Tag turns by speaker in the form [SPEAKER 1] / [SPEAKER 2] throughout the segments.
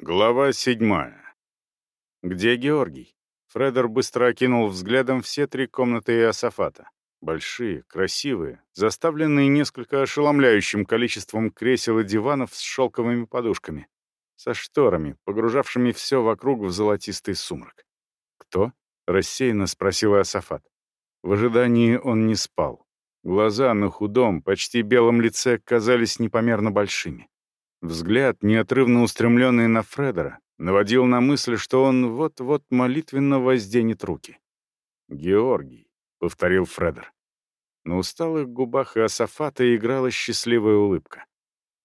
[SPEAKER 1] Глава седьмая. Где Георгий? Фредер быстро окинул взглядом все три комнаты Иосафата. Большие, красивые, заставленные несколько ошеломляющим количеством кресел и диванов с шелковыми подушками, со шторами, погружавшими все вокруг в золотистый сумрак. «Кто?» — рассеянно спросил Иосафат. В ожидании он не спал. Глаза на худом, почти белом лице казались непомерно большими. Взгляд, неотрывно устремленный на Фредера, наводил на мысль, что он вот-вот молитвенно возденет руки. «Георгий», — повторил Фредер. На усталых губах Иосафата играла счастливая улыбка.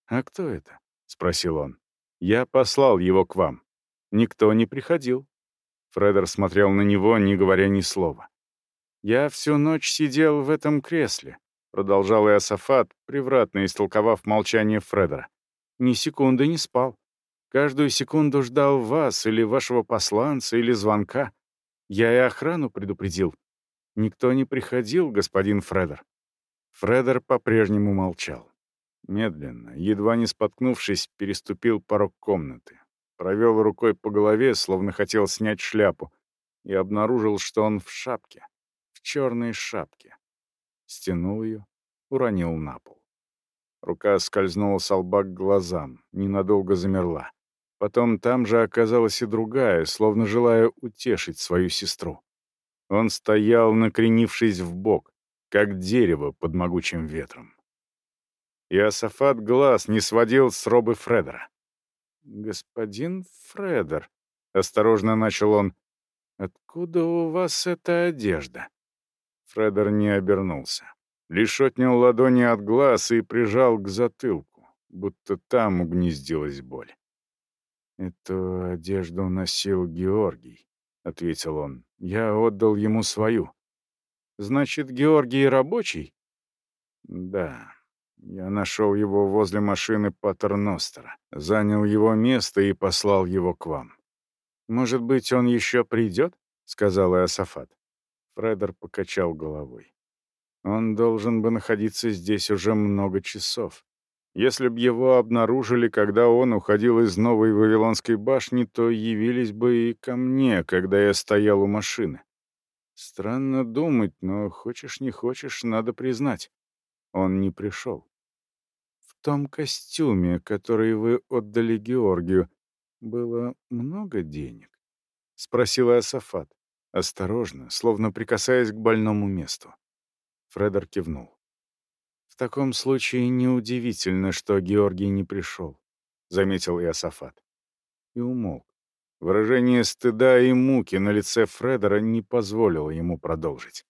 [SPEAKER 1] «А кто это?» — спросил он. «Я послал его к вам. Никто не приходил». Фредер смотрел на него, не говоря ни слова. «Я всю ночь сидел в этом кресле», — продолжал Иосафат, превратно истолковав молчание Фредера ни секунды не спал. Каждую секунду ждал вас или вашего посланца или звонка. Я и охрану предупредил. Никто не приходил, господин Фредер. Фредер по-прежнему молчал. Медленно, едва не споткнувшись, переступил порог комнаты. Провел рукой по голове, словно хотел снять шляпу, и обнаружил, что он в шапке, в черной шапке. Стянул ее, уронил на пол. Рука скользнула с лба к глазам, ненадолго замерла. Потом там же оказалась и другая, словно желая утешить свою сестру. Он стоял, накренившись в бок, как дерево под могучим ветром. Иосафат глаз не сводил с робы Фредера. «Господин Фредер», — осторожно начал он, — «откуда у вас эта одежда?» Фредер не обернулся лишь отнял ладони от глаз и прижал к затылку, будто там угнездилась боль. «Эту одежду носил Георгий», — ответил он. «Я отдал ему свою». «Значит, Георгий рабочий?» «Да. Я нашел его возле машины Патерностера, занял его место и послал его к вам». «Может быть, он еще придет?» — сказал Иосафат. Фредер покачал головой. Он должен бы находиться здесь уже много часов. Если б его обнаружили, когда он уходил из Новой Вавилонской башни, то явились бы и ко мне, когда я стоял у машины. Странно думать, но хочешь не хочешь, надо признать. Он не пришел. В том костюме, который вы отдали Георгию, было много денег? Спросила Асафат, осторожно, словно прикасаясь к больному месту. Фредер кивнул. «В таком случае неудивительно, что Георгий не пришел», — заметил Иосафат. И умолк. Выражение стыда и муки на лице Фредера не позволило ему продолжить.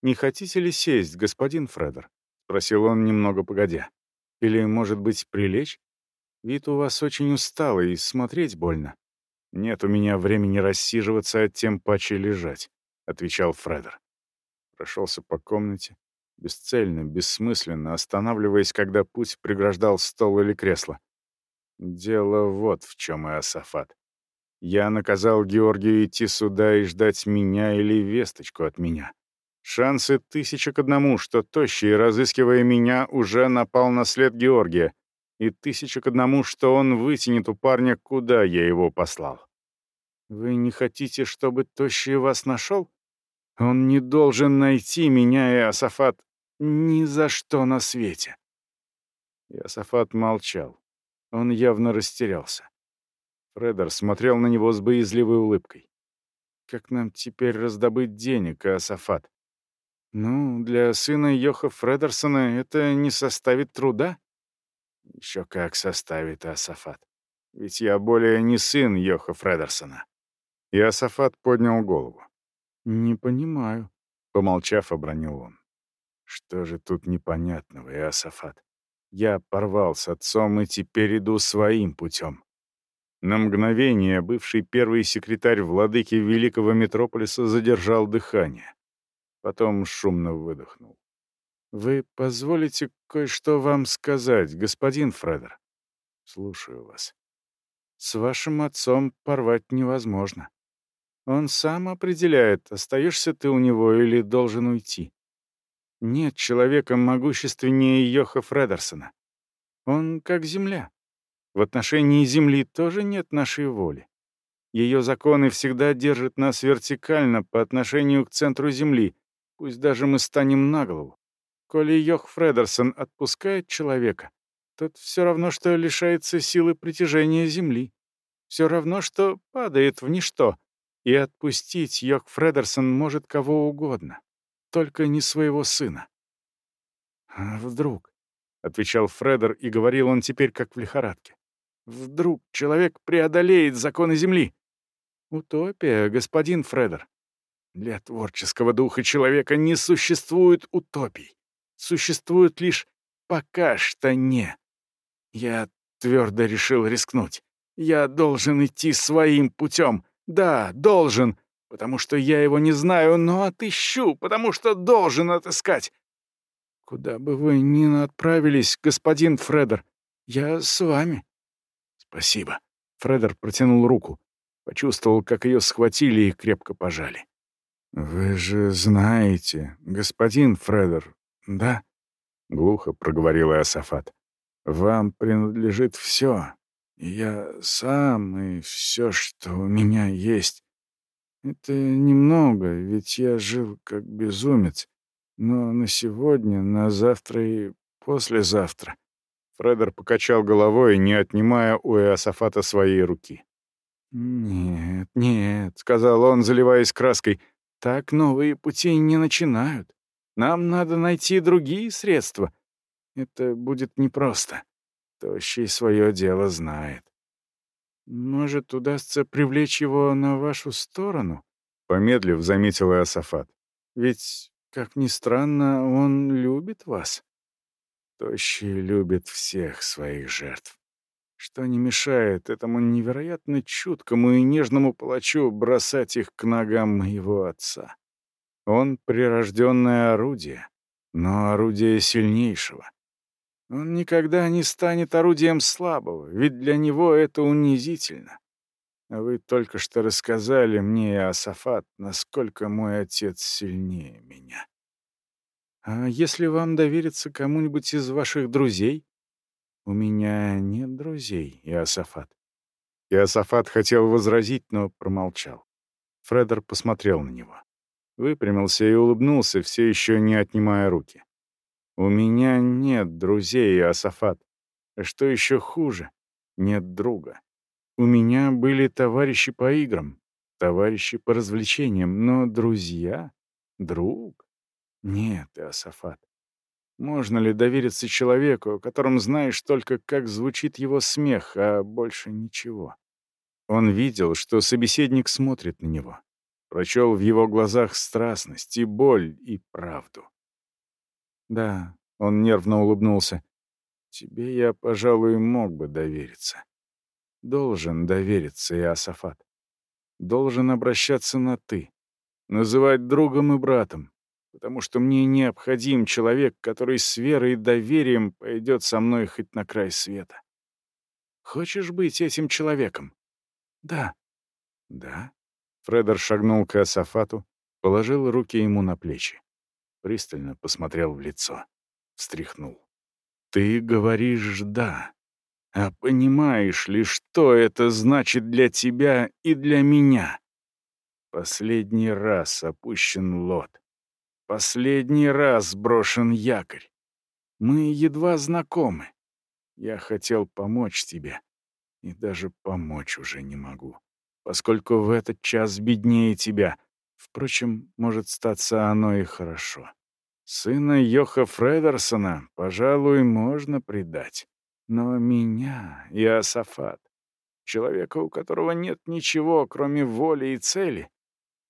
[SPEAKER 1] «Не хотите ли сесть, господин Фредер?» — спросил он немного погодя. «Или, может быть, прилечь? Вид у вас очень усталый, и смотреть больно». «Нет у меня времени рассиживаться, а тем паче лежать», — отвечал Фредер прошелся по комнате, бесцельно, бессмысленно, останавливаясь, когда путь преграждал стол или кресло. Дело вот в чем, Иосафат. Я наказал Георгию идти сюда и ждать меня или весточку от меня. Шансы тысяча к одному, что Тощий, разыскивая меня, уже напал на след Георгия, и тысяча к одному, что он вытянет у парня, куда я его послал. Вы не хотите, чтобы Тощий вас нашел? Он не должен найти меня, Иосафат, ни за что на свете. Иосафат молчал. Он явно растерялся. Фредер смотрел на него с боязливой улыбкой. «Как нам теперь раздобыть денег, Иосафат?» «Ну, для сына Йоха Фредерсона это не составит труда». «Еще как составит, Иосафат. Ведь я более не сын Йоха Фредерсона». Иосафат поднял голову. «Не понимаю», — помолчав, обронил он. «Что же тут непонятного, Иосафат? Я порвал с отцом и теперь иду своим путем». На мгновение бывший первый секретарь владыки великого метрополиса задержал дыхание. Потом шумно выдохнул. «Вы позволите кое-что вам сказать, господин Фредер?» «Слушаю вас». «С вашим отцом порвать невозможно. Он сам определяет, остаешься ты у него или должен уйти. Нет человека могущественнее Йоха Фредерсона. Он как земля. В отношении Земли тоже нет нашей воли. Ее законы всегда держат нас вертикально по отношению к центру Земли, пусть даже мы станем на голову. Коли Йох Фредерсон отпускает человека, тот все равно, что лишается силы притяжения Земли. Все равно, что падает в ничто. И отпустить Йох Фредерсон может кого угодно, только не своего сына. «А вдруг?» — отвечал Фредер, и говорил он теперь как в лихорадке. «Вдруг человек преодолеет законы Земли?» «Утопия, господин Фредер. Для творческого духа человека не существует утопий. Существует лишь «пока что не». Я твердо решил рискнуть. Я должен идти своим путем. Да, должен, потому что я его не знаю, но отыщу, потому что должен отыскать. Куда бы вы ни отправились, господин Фредер, я с вами. Спасибо. Фредер протянул руку. Почувствовал, как ее схватили и крепко пожали. «Вы же знаете, господин Фредер, да?» — глухо проговорила Асафат. «Вам принадлежит все. Я сам и все, что у меня есть. Это немного, ведь я жил как безумец. Но на сегодня, на завтра и послезавтра...» Фредер покачал головой, не отнимая у Иосафата своей руки. «Нет, нет», — сказал он, заливаясь краской, — «так новые пути не начинают. Нам надо найти другие средства. Это будет непросто. Тощий свое дело знает. Может, удастся привлечь его на вашу сторону?» Помедлив, заметил Иосафат. «Ведь, как ни странно, он любит вас. Тощий любит всех своих жертв что не мешает этому невероятно чуткому и нежному палачу бросать их к ногам моего отца. Он прирожденное орудие, но орудие сильнейшего. Он никогда не станет орудием слабого, ведь для него это унизительно. Вы только что рассказали мне, Асафат, насколько мой отец сильнее меня. А если вам довериться кому-нибудь из ваших друзей, «У меня нет друзей, Иосафат». Иосафат хотел возразить, но промолчал. Фредер посмотрел на него. Выпрямился и улыбнулся, все еще не отнимая руки. «У меня нет друзей, Иосафат. А что еще хуже? Нет друга. У меня были товарищи по играм, товарищи по развлечениям, но друзья? Друг? Нет, Иосафат. Можно ли довериться человеку, о котором знаешь только, как звучит его смех, а больше ничего? Он видел, что собеседник смотрит на него. Прочел в его глазах страстность и боль, и правду. «Да», — он нервно улыбнулся, — «тебе я, пожалуй, мог бы довериться. Должен довериться, Иосафат. Должен обращаться на «ты», называть другом и братом, потому что мне необходим человек, который с верой и доверием пойдет со мной хоть на край света. Хочешь быть этим человеком? Да. Да. Фредер шагнул к Асафату, положил руки ему на плечи. Пристально посмотрел в лицо. Встряхнул. Ты говоришь «да». А понимаешь ли, что это значит для тебя и для меня? Последний раз опущен лот. Последний раз брошен якорь. Мы едва знакомы. Я хотел помочь тебе. И даже помочь уже не могу. Поскольку в этот час беднее тебя. Впрочем, может статься оно и хорошо. Сына Йоха Фредерсона, пожалуй, можно предать. Но меня, Иосафат, человека, у которого нет ничего, кроме воли и цели,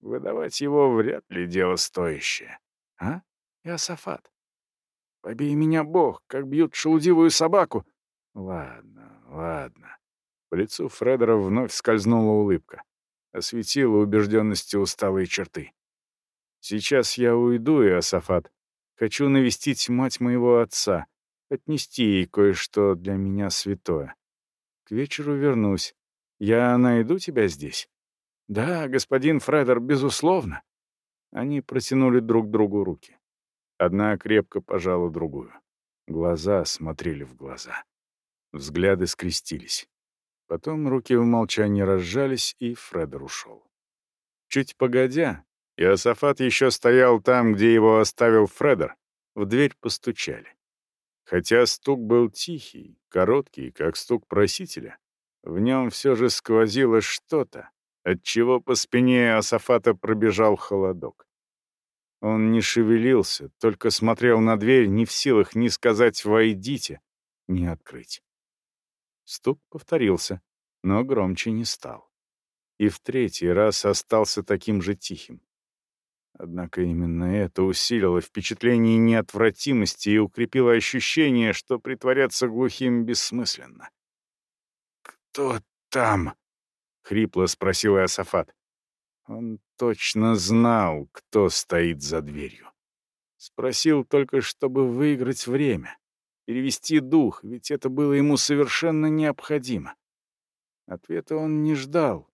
[SPEAKER 1] выдавать его вряд ли дело стоящее. А, Иосафат? Побей меня, Бог, как бьют шелудивую собаку. Ладно, ладно. По лицу Фредера вновь скользнула улыбка. Осветила убежденности усталые черты. Сейчас я уйду, Иосафат. Хочу навестить мать моего отца, отнести ей кое-что для меня святое. К вечеру вернусь. Я найду тебя здесь? Да, господин Фредер, безусловно. Они протянули друг другу руки. Одна крепко пожала другую. Глаза смотрели в глаза. Взгляды скрестились. Потом руки в молчании разжались, и Фредер ушел. Чуть погодя, Иосафат еще стоял там, где его оставил Фредер, в дверь постучали. Хотя стук был тихий, короткий, как стук просителя, в нем все же сквозило что-то, отчего по спине Иосафата пробежал холодок. Он не шевелился, только смотрел на дверь, не в силах ни сказать «войдите», ни открыть. Стук повторился, но громче не стал. И в третий раз остался таким же тихим. Однако именно это усилило впечатление неотвратимости и укрепило ощущение, что притворяться глухим бессмысленно. «Кто там?» — хрипло спросил Иосафат. Он точно знал, кто стоит за дверью. Спросил только, чтобы выиграть время, перевести дух, ведь это было ему совершенно необходимо. Ответа он не ждал,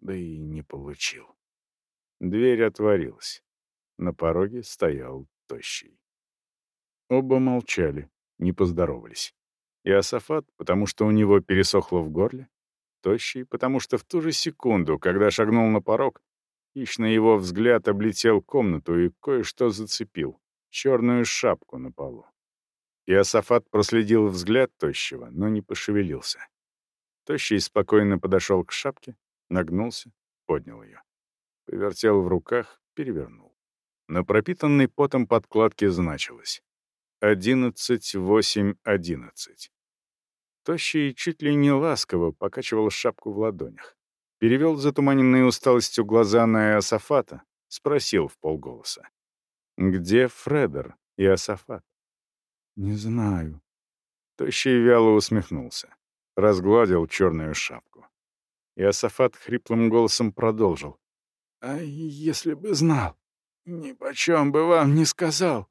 [SPEAKER 1] да и не получил. Дверь отворилась. На пороге стоял тощий. Оба молчали, не поздоровались. Иосафат, потому что у него пересохло в горле, тощий, потому что в ту же секунду, когда шагнул на порог, хищно его взгляд облетел комнату и кое-что зацепил — черную шапку на полу. Иосафат проследил взгляд тощего, но не пошевелился. Тощий спокойно подошел к шапке, нагнулся, поднял ее. Повертел в руках, перевернул. На пропитанной потом подкладке значилось «Одиннадцать, восемь, одиннадцать». Тощий чуть ли не ласково покачивал шапку в ладонях. Перевел затуманенные усталостью глаза на Иосафата, спросил в полголоса. «Где Фредер, Иосафат?» «Не знаю». Тощий вяло усмехнулся, разгладил черную шапку. Иосафат хриплым голосом продолжил. «А если бы знал, ни почем бы вам не сказал».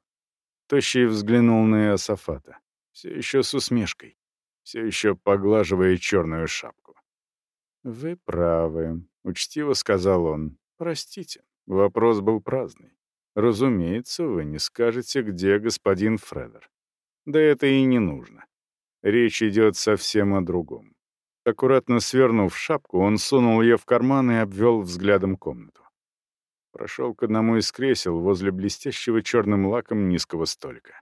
[SPEAKER 1] Тощий взглянул на Иосафата, все еще с усмешкой, все еще поглаживая черную шапку. «Вы правы», — учтиво сказал он. «Простите, вопрос был праздный. Разумеется, вы не скажете, где господин Фредер. Да это и не нужно. Речь идет совсем о другом». Аккуратно свернув шапку, он сунул ее в карман и обвел взглядом комнату. Прошел к одному из кресел возле блестящего черным лаком низкого столика.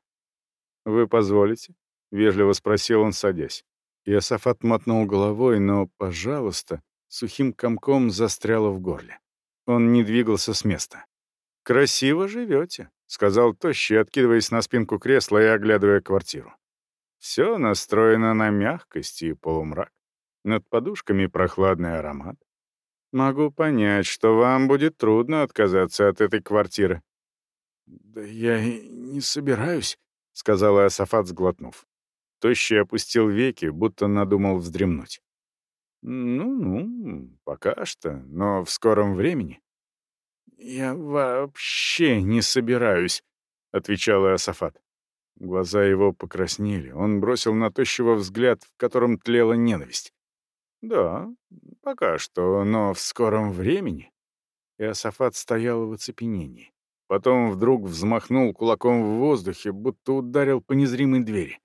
[SPEAKER 1] «Вы позволите?» — вежливо спросил он, садясь. Иосафат мотнул головой, но «пожалуйста» сухим комком застряло в горле. Он не двигался с места. «Красиво живете», — сказал Тощий, откидываясь на спинку кресла и оглядывая квартиру. «Все настроено на мягкость и полумрак. Над подушками прохладный аромат. Могу понять, что вам будет трудно отказаться от этой квартиры». «Да я и не собираюсь», — сказал Асафат, сглотнув. Тощий опустил веки, будто надумал вздремнуть. «Ну-ну, пока что, но в скором времени». «Я вообще не собираюсь», — отвечал Асафат. Глаза его покраснели. Он бросил на тощего взгляд, в котором тлела ненависть. «Да, пока что, но в скором времени». Иосафат стоял в оцепенении. Потом вдруг взмахнул кулаком в воздухе, будто ударил по незримой двери.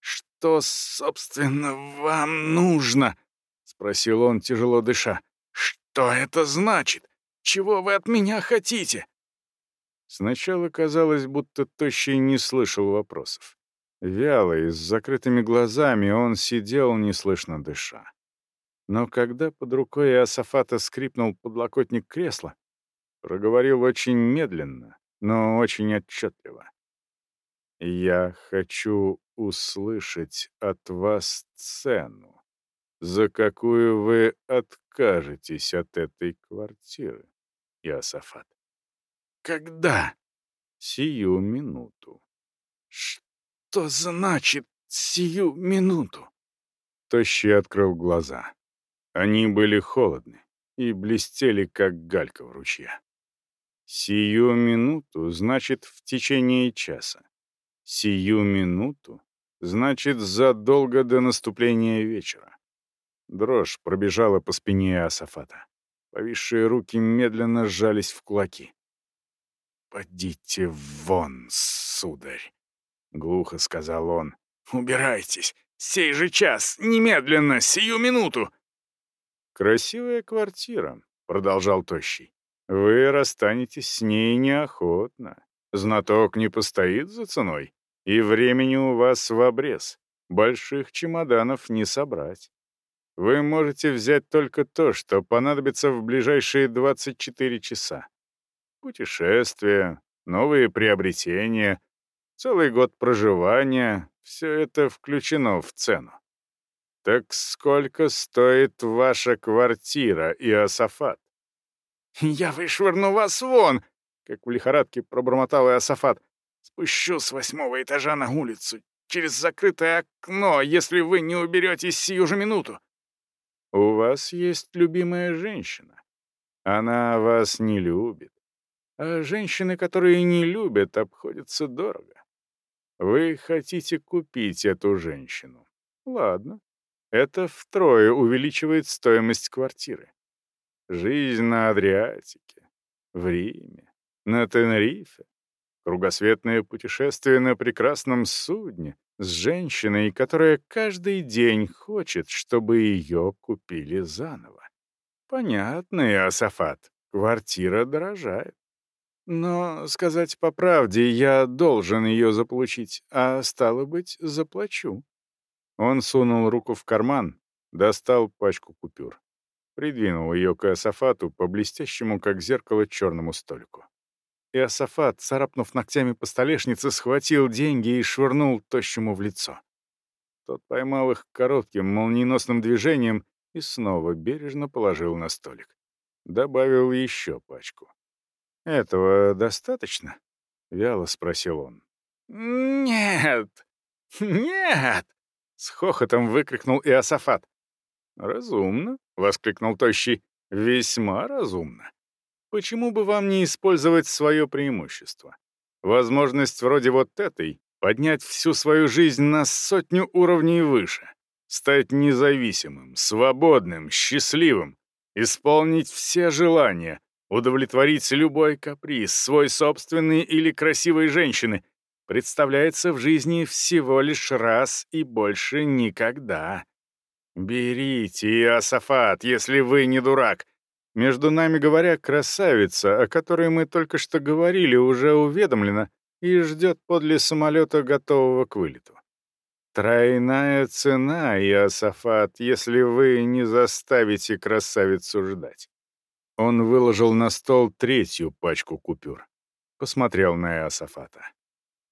[SPEAKER 1] «Что, собственно, вам нужно?» — спросил он, тяжело дыша. «Что это значит? Чего вы от меня хотите?» Сначала казалось, будто Тощий не слышал вопросов. Вяло и с закрытыми глазами он сидел, неслышно дыша. Но когда под рукой Иосафата скрипнул подлокотник кресла, проговорил очень медленно, но очень отчетливо. «Я хочу услышать от вас цену, за какую вы откажетесь от этой квартиры, Иосафат». «Когда?» «Сию минуту». «Что значит сию минуту?» Тощий открыл глаза. Они были холодны и блестели, как галька в ручье. Сию минуту значит в течение часа. Сию минуту значит задолго до наступления вечера. Дрожь пробежала по спине Асафата. Повисшие руки медленно сжались в кулаки. «Подите вон, сударь!» — глухо сказал он. «Убирайтесь!
[SPEAKER 2] Сей же час, немедленно, сию минуту!»
[SPEAKER 1] «Красивая квартира», — продолжал Тощий. «Вы расстанетесь с ней неохотно. Знаток не постоит за ценой, и времени у вас в обрез. Больших чемоданов не собрать. Вы можете взять только то, что понадобится в ближайшие 24 часа. Путешествия, новые приобретения, целый год проживания — все это включено в цену. Так сколько стоит ваша квартира, Иосафат?
[SPEAKER 2] «Я вышвырну вас вон!» — как в лихорадке пробормотал Иосафат. «Спущу с восьмого этажа на улицу, через закрытое окно, если вы не уберетесь сию же минуту».
[SPEAKER 1] «У вас есть любимая женщина. Она вас не любит. А женщины, которые не любят, обходятся дорого. Вы хотите купить эту женщину. Ладно. Это втрое увеличивает стоимость квартиры. Жизнь на Адриатике, в Риме, на Тенерифе, кругосветное путешествие на прекрасном судне с женщиной, которая каждый день хочет, чтобы ее купили заново. Понятно, Иосафат, квартира дорожает. Но, сказать по правде, я должен ее заполучить, а, стало быть, заплачу. Он сунул руку в карман, достал пачку купюр. Придвинул ее к Иосафату по блестящему, как зеркало, черному столику. Иосафат, царапнув ногтями по столешнице, схватил деньги и швырнул тощему в лицо. Тот поймал их коротким, молниеносным движением и снова бережно положил на столик. Добавил еще пачку. «Этого достаточно?» — вяло спросил он.
[SPEAKER 2] «Нет! Нет!»
[SPEAKER 1] — с хохотом выкрикнул Иосафат. «Разумно», — воскликнул Тощий. «Весьма разумно. Почему бы вам не использовать свое преимущество? Возможность вроде вот этой — поднять всю свою жизнь на сотню уровней выше, стать независимым, свободным, счастливым, исполнить все желания, удовлетворить любой каприз, свой собственный или красивой женщины, представляется в жизни всего лишь раз и больше никогда. Берите, Иосафат, если вы не дурак. Между нами говоря, красавица, о которой мы только что говорили, уже уведомлена и ждет подле самолета, готового к вылету. Тройная цена, Иосафат, если вы не заставите красавицу ждать. Он выложил на стол третью пачку купюр. Посмотрел на Иосафата.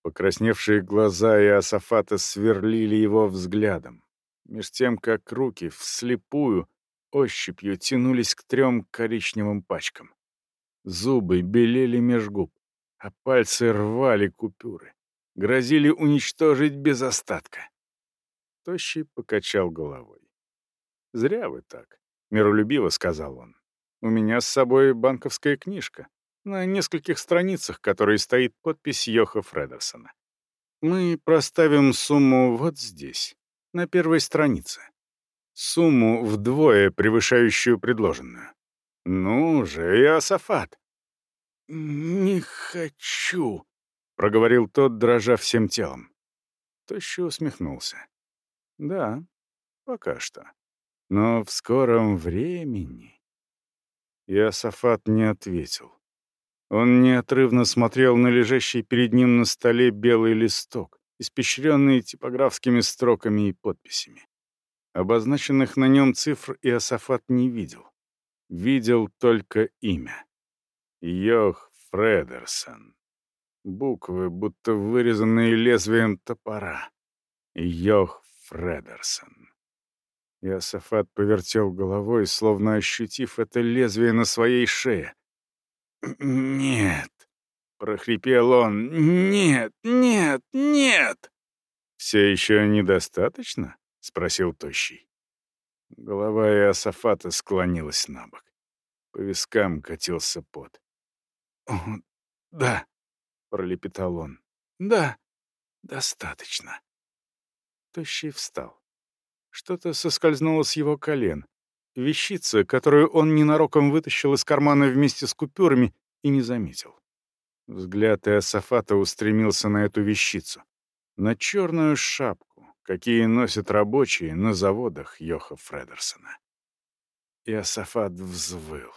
[SPEAKER 1] Покрасневшие глаза Иосафата сверлили его взглядом, меж тем, как руки вслепую, ощупью тянулись к трем коричневым пачкам. Зубы белели меж губ, а пальцы рвали купюры, грозили уничтожить без остатка. Тощий покачал головой. «Зря вы так», — миролюбиво сказал он. У меня с собой банковская книжка, на нескольких страницах, которой стоит подпись Йоха Фредерсона. Мы проставим сумму вот здесь, на первой странице. Сумму вдвое превышающую предложенную. Ну же, Иосафат.
[SPEAKER 2] «Не хочу», —
[SPEAKER 1] проговорил тот, дрожа всем телом. Тощо усмехнулся. «Да, пока что. Но в скором времени...» Иосафат не ответил. Он неотрывно смотрел на лежащий перед ним на столе белый листок, испещренный типографскими строками и подписями. Обозначенных на нем цифр Иосафат не видел. Видел только имя. Йох Фредерсон. Буквы, будто вырезанные лезвием топора. Йох Фредерсон. Иосафат повертел головой, словно ощутив это лезвие на своей шее.
[SPEAKER 2] «Нет», — прохрипел он, — «нет, нет, нет».
[SPEAKER 1] «Все еще недостаточно?» — спросил Тощий. Голова Иосафата склонилась на бок. По вискам катился пот.
[SPEAKER 2] «О, да», — пролепетал он, — «да, достаточно».
[SPEAKER 1] Тощий встал. Что-то соскользнуло с его колен. Вещица, которую он ненароком вытащил из кармана вместе с купюрами и не заметил. Взгляд Иосафата устремился на эту вещицу. На черную шапку, какие носят рабочие на заводах Йоха Фредерсона. Иосафат взвыл.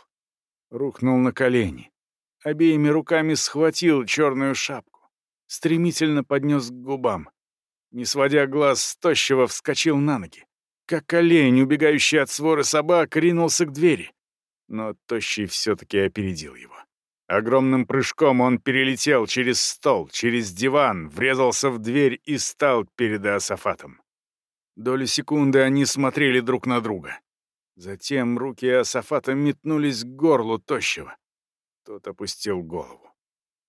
[SPEAKER 1] Рухнул на колени. Обеими руками схватил черную шапку. Стремительно поднес к губам. Не сводя глаз с тощего, вскочил на ноги. Как олень, убегающий от своры собак, ринулся к двери. Но тощий все-таки опередил его. Огромным прыжком он перелетел через стол, через диван, врезался в дверь и стал перед Иосафатом. Долю секунды они смотрели друг на друга. Затем руки Иосафата метнулись к горлу тощего. Тот опустил голову.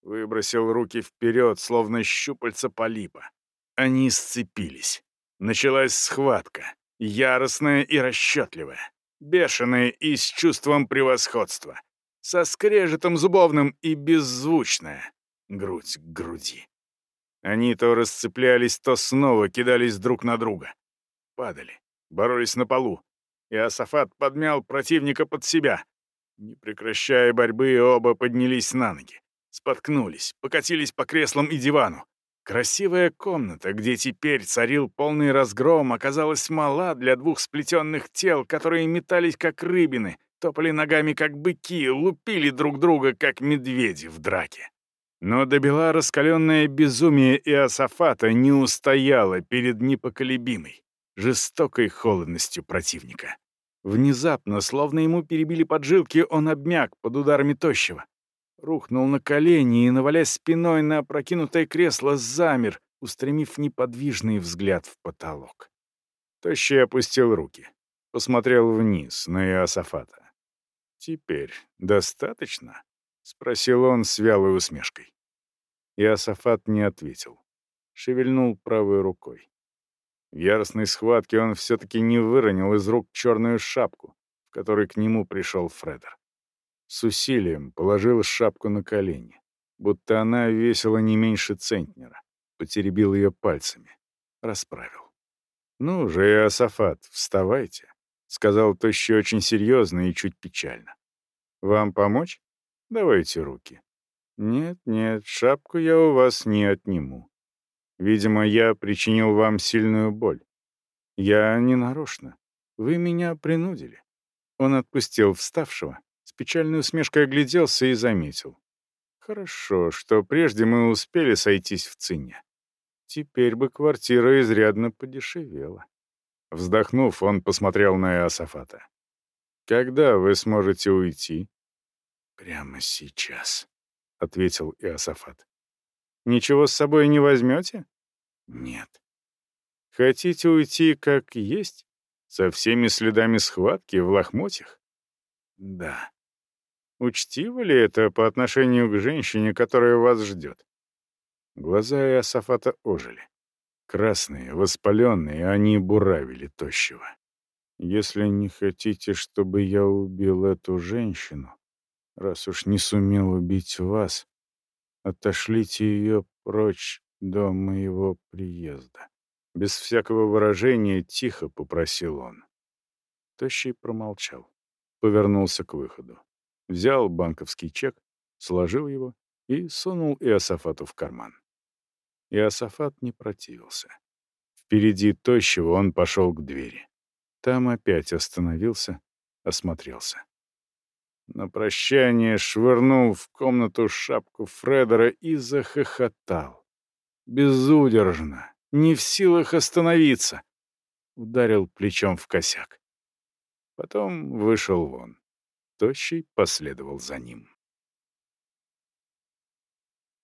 [SPEAKER 1] Выбросил руки вперед, словно щупальца полипа. Они сцепились. Началась схватка, яростная и расчетливая, бешеная и с чувством превосходства со скрежетом зубовным и беззвучная, грудь к груди. Они то расцеплялись, то снова кидались друг на друга. Падали, боролись на полу. И Асафат подмял противника под себя. Не прекращая борьбы, оба поднялись на ноги. Споткнулись, покатились по креслам и дивану. Красивая комната, где теперь царил полный разгром, оказалась мала для двух сплетенных тел, которые метались как рыбины, топали ногами, как быки, лупили друг друга, как медведи в драке. Но добила раскаленное безумие Иосафата не устояло перед непоколебимой, жестокой холодностью противника. Внезапно, словно ему перебили поджилки, он обмяк под ударами тощего. Рухнул на колени и, навалясь спиной на опрокинутое кресло, замер, устремив неподвижный взгляд в потолок. Тощий опустил руки, посмотрел вниз на Иосафата. «Теперь достаточно?» — спросил он с вялой усмешкой. Иосафат не ответил. Шевельнул правой рукой. В яростной схватке он все-таки не выронил из рук черную шапку, в которой к нему пришел Фредер. С усилием положил шапку на колени, будто она весила не меньше центнера. Потеребил ее пальцами. Расправил. «Ну же, Иосафат, вставайте. — сказал Тощий очень серьезно и чуть печально. «Вам помочь? Давайте руки». «Нет, нет, шапку я у вас не отниму. Видимо, я причинил вам сильную боль. Я не нарочно. Вы меня принудили». Он отпустил вставшего, с печальной усмешкой огляделся и заметил. «Хорошо, что прежде мы успели сойтись в цене. Теперь бы квартира изрядно подешевела». Вздохнув, он посмотрел на Иосафата. «Когда вы сможете уйти?» «Прямо сейчас», — ответил Иосафат. «Ничего с собой не возьмете?» «Нет». «Хотите уйти как есть? Со всеми следами схватки в лохмотьях?» «Да». «Учтиво ли это по отношению к женщине, которая вас ждет?» Глаза Иосафата ожили. Красные, воспаленные, они буравили тощего. «Если не хотите, чтобы я убил эту женщину, раз уж не сумел убить вас, отошлите ее прочь до моего приезда». Без всякого выражения тихо попросил он. Тощий промолчал, повернулся к выходу. Взял банковский чек, сложил его и сунул Иосафату в карман. Иосафат не противился. Впереди тощего он пошел к двери. Там опять остановился, осмотрелся. На прощание швырнул в комнату шапку Фредера и захохотал. Безудержно, не в силах остановиться. Ударил плечом в косяк. Потом вышел вон. Тощий последовал за ним.